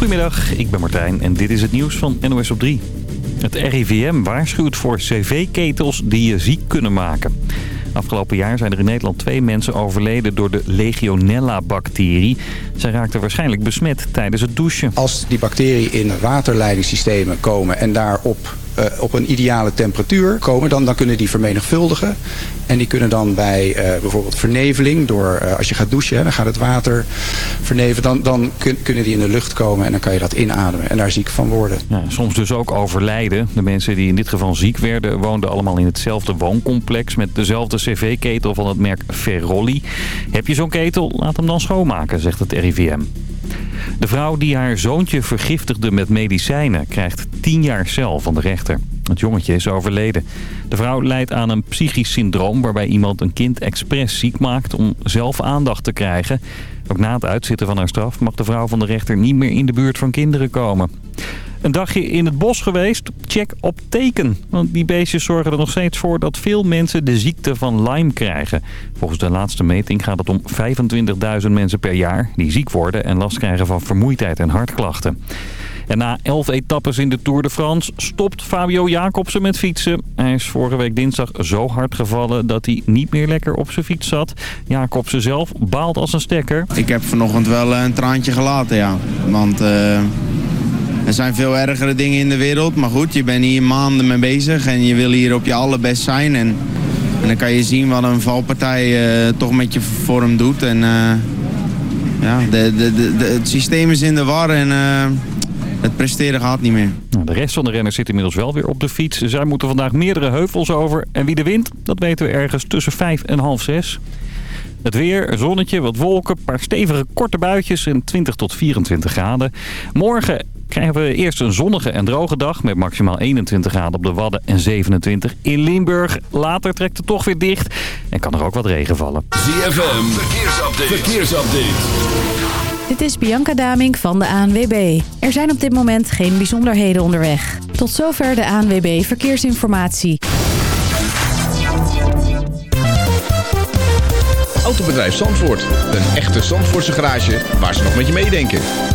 Goedemiddag, ik ben Martijn en dit is het nieuws van NOS op 3. Het RIVM waarschuwt voor cv-ketels die je ziek kunnen maken. Afgelopen jaar zijn er in Nederland twee mensen overleden door de Legionella-bacterie. Zij raakten waarschijnlijk besmet tijdens het douchen. Als die bacteriën in waterleidingssystemen komen en daarop uh, op een ideale temperatuur komen, dan, dan kunnen die vermenigvuldigen. En die kunnen dan bij uh, bijvoorbeeld verneveling, door uh, als je gaat douchen, dan gaat het water vernevelen. Dan, dan kun, kunnen die in de lucht komen en dan kan je dat inademen en daar ziek van worden. Soms dus ook overlijden. De mensen die in dit geval ziek werden, woonden allemaal in hetzelfde wooncomplex met dezelfde cv-ketel van het merk Ferrolli. Heb je zo'n ketel? Laat hem dan schoonmaken, zegt het RIVM. De vrouw die haar zoontje vergiftigde met medicijnen krijgt 10 jaar cel van de rechter. Het jongetje is overleden. De vrouw lijdt aan een psychisch syndroom waarbij iemand een kind expres ziek maakt om zelf aandacht te krijgen. Ook na het uitzitten van haar straf mag de vrouw van de rechter niet meer in de buurt van kinderen komen. Een dagje in het bos geweest? Check op teken. Want die beestjes zorgen er nog steeds voor dat veel mensen de ziekte van Lyme krijgen. Volgens de laatste meting gaat het om 25.000 mensen per jaar die ziek worden en last krijgen van vermoeidheid en hartklachten. En na elf etappes in de Tour de France stopt Fabio Jacobsen met fietsen. Hij is vorige week dinsdag zo hard gevallen dat hij niet meer lekker op zijn fiets zat. Jacobsen zelf baalt als een stekker. Ik heb vanochtend wel een traantje gelaten, ja. Want... Uh... Er zijn veel ergere dingen in de wereld, maar goed, je bent hier maanden mee bezig en je wil hier op je allerbest zijn. En, en dan kan je zien wat een valpartij uh, toch met je vorm doet. En uh, ja, de, de, de, het systeem is in de war en uh, het presteren gaat niet meer. Nou, de rest van de renners zit inmiddels wel weer op de fiets. Zij moeten vandaag meerdere heuvels over. En wie de wint, dat weten we ergens tussen vijf en half zes. Het weer, een zonnetje, wat wolken, een paar stevige korte buitjes en 20 tot 24 graden. Morgen krijgen we eerst een zonnige en droge dag met maximaal 21 graden op de Wadden en 27 in Limburg. Later trekt het toch weer dicht en kan er ook wat regen vallen. ZFM, verkeersupdate. verkeersupdate. Dit is Bianca Daming van de ANWB. Er zijn op dit moment geen bijzonderheden onderweg. Tot zover de ANWB Verkeersinformatie. Autobedrijf Zandvoort. Een echte Zandvoortse garage waar ze nog met je meedenken.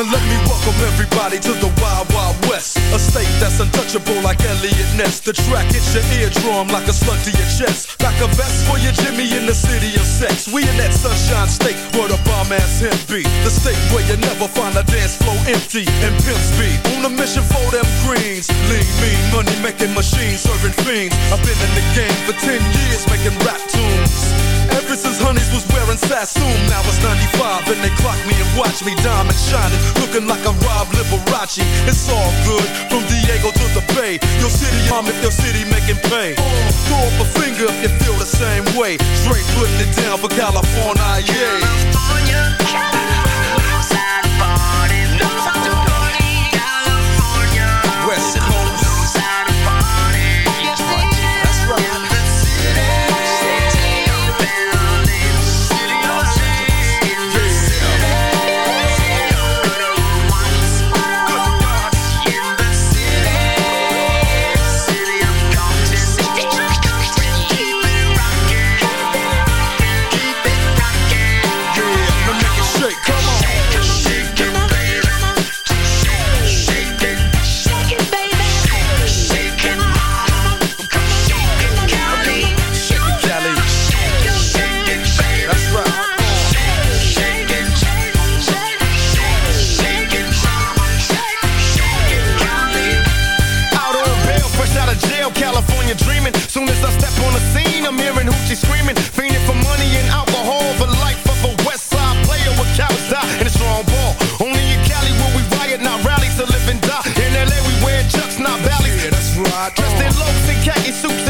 Let me welcome everybody to the wild untouchable like Eliot Ness. The track hits your eardrum like a slug to your chest. Like a vest for your Jimmy in the city of sex. We in that sunshine state where the bomb ass him be. The state where you never find a dance floor empty and pimp speed. On a mission for them greens. Lean, mean, money making machines serving fiends. I've been in the game for 10 years making rap tunes. Ever since Honeys was wearing Sassoon, now it's 95 and they clock me and watch me diamond shining, looking like a Rob Liberace. It's all good from Diego to the Bay. Your city, mom, if your city making pay. Throw up a finger if you feel the same way. Straight putting it down for California, yeah. California. Dressed in loafs and khaki suits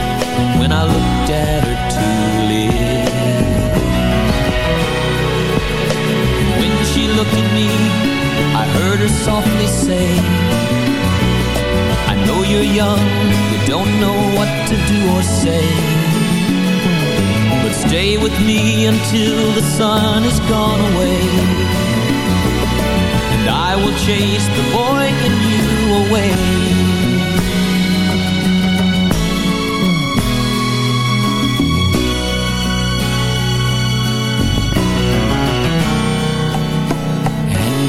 when I looked at her tulip. When she looked at me, I heard her softly say, I know you're young, you don't know what to do or say. But stay with me until the sun is gone away And I will chase the boy in you away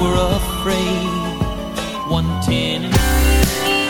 Were afraid. One ten. feel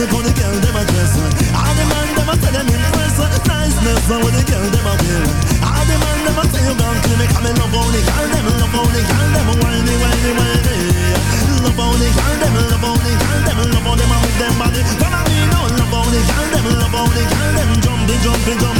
Look how the girl them a dress. All the man them a say them impress. Niceness, and with the girl them a wear All the man them a say you clear Because me love how the girl them, love the girl them Whiny, whiny, whiny Love the girl them, love the girl them Love them a move them body. Follow me now, love how the girl them Love the girl them. Jumpy, jumpy, jumpy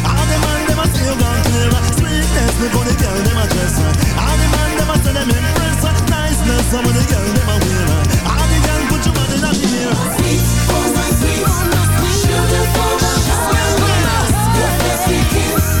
Sweetness, look how the girl dress All the man them impress Niceness, the girl wear All the girl put your body Sweet, oh my sweet Sugar for my heart Your best kiss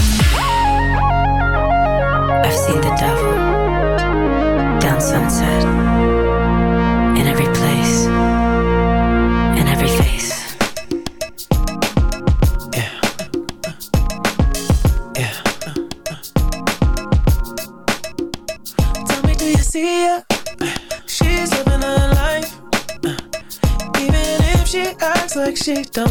I've seen the devil down sunset in every place, in every face. Tell me, do you see her? She's living her life. Even if she acts like she don't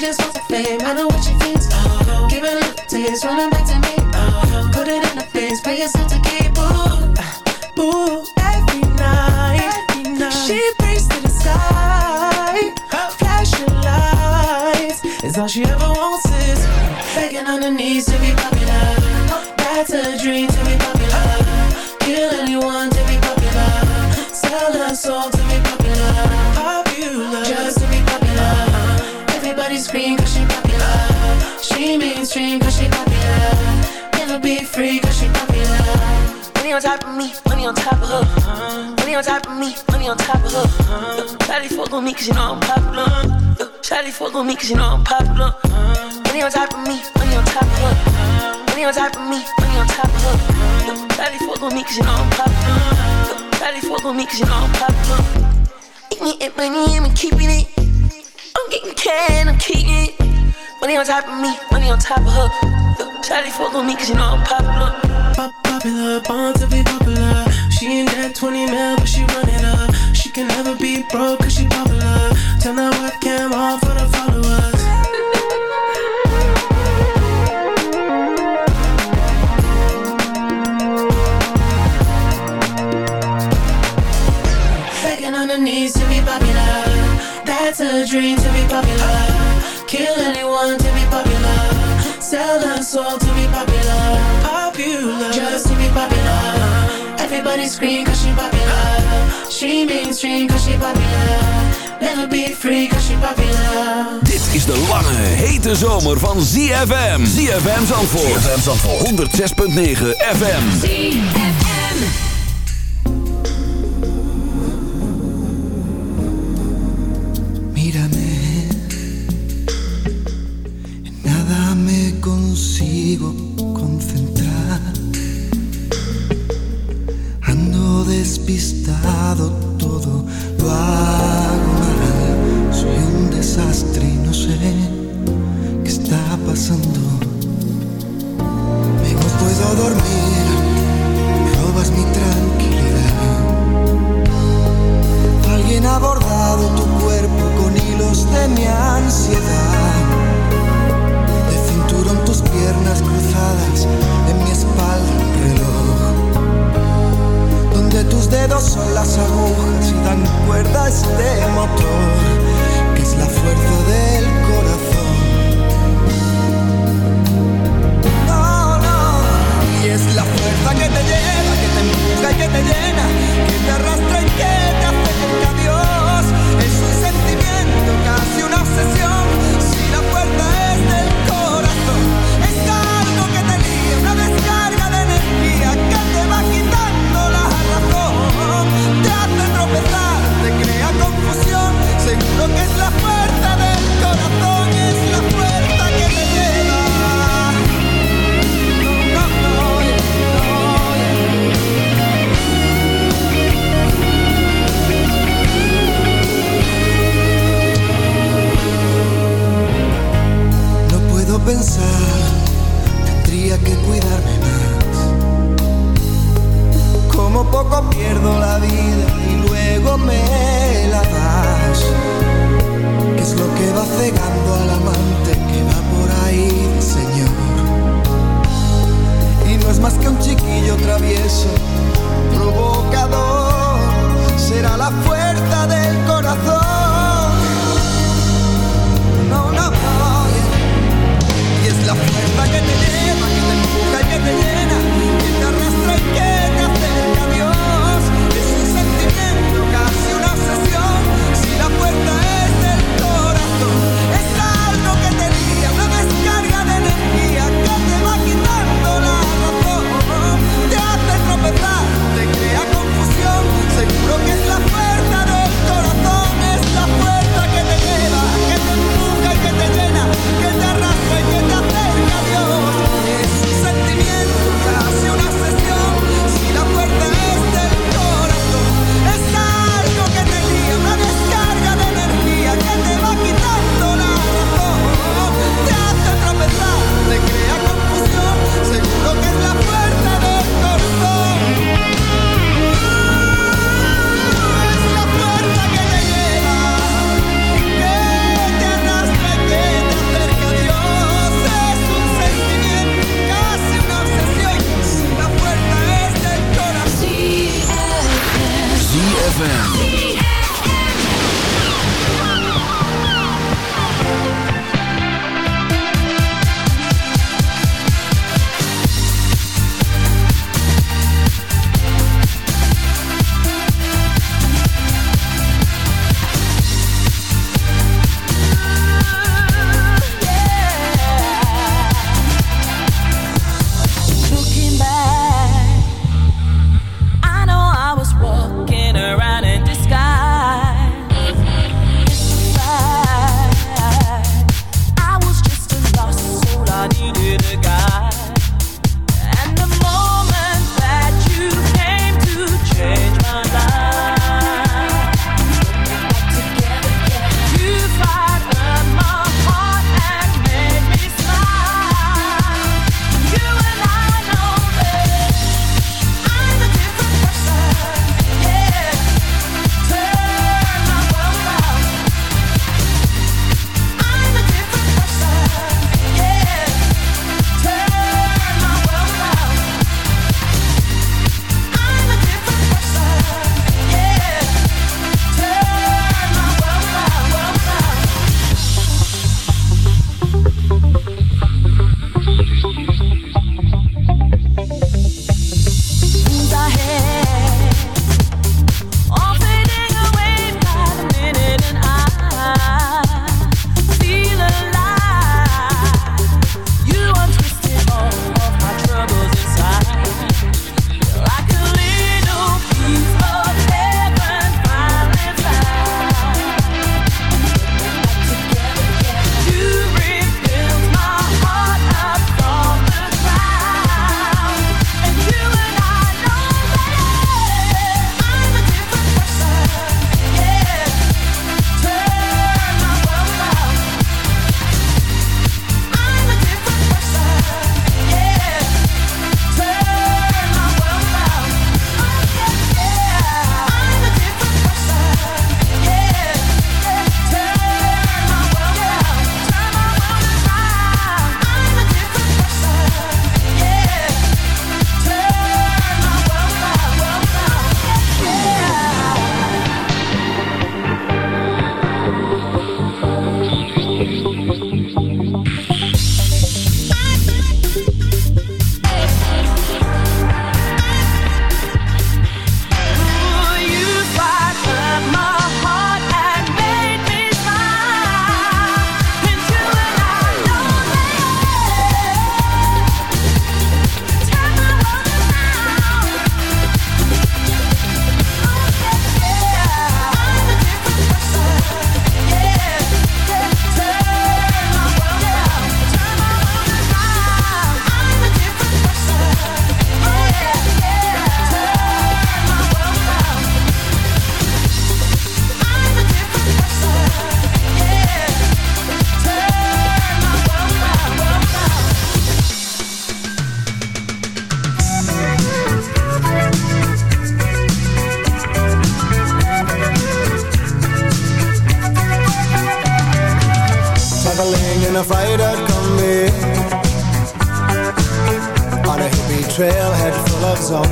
she just wants the fame. I know what she thinks. Oh, give it a little taste, running back to me. Oh, put it in the face, pay yourself to keep. Ooh, uh-huh. ooh, every night, every night. She prays to the sky, flashing lights. is all she ever wants is begging on her knees to be popular. That's a dream to be popular. Kill anyone to be popular. Sell her soul Scream cause she popular. She mainstream cause she popular. Never be free cause she popular. Money on top of me, money on top of her. Money on top of me, money on top of her. Shawty fuck on me cause you know I'm popular. Shawty fuck on me cause you know I'm popular. Money on top of me, money on top of her. Money on top of me, money on top of her. Shawty fuck on me cause you know I'm popular. Shawty fuck on me cause you know I'm popular. Eating it, money, I'm keeping it. I'm getting can, I'm keeping. Money on top of me, money on top of her. Shawty fuck on me cause you know I'm popular. popular, born to be popular. She ain't that 20 mil, but she run it up. She can never be broke, cause she popular. Turn that webcam on for the followers. Begging on her knees to be popular. That's a dream to be popular. Kill anyone to be popular. Sell her soul to be popular. Popular. Just to be popular. Everybody scream cause she popular. She mainstream cause she popular. Never be free cause she popular. Dit is de lange, hete zomer van ZFM. ZFM Zandvoort. ZFM Zandvoort. 106.9 FM. Mírame,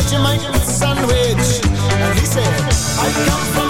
Vegemite sandwich. And he said, I come from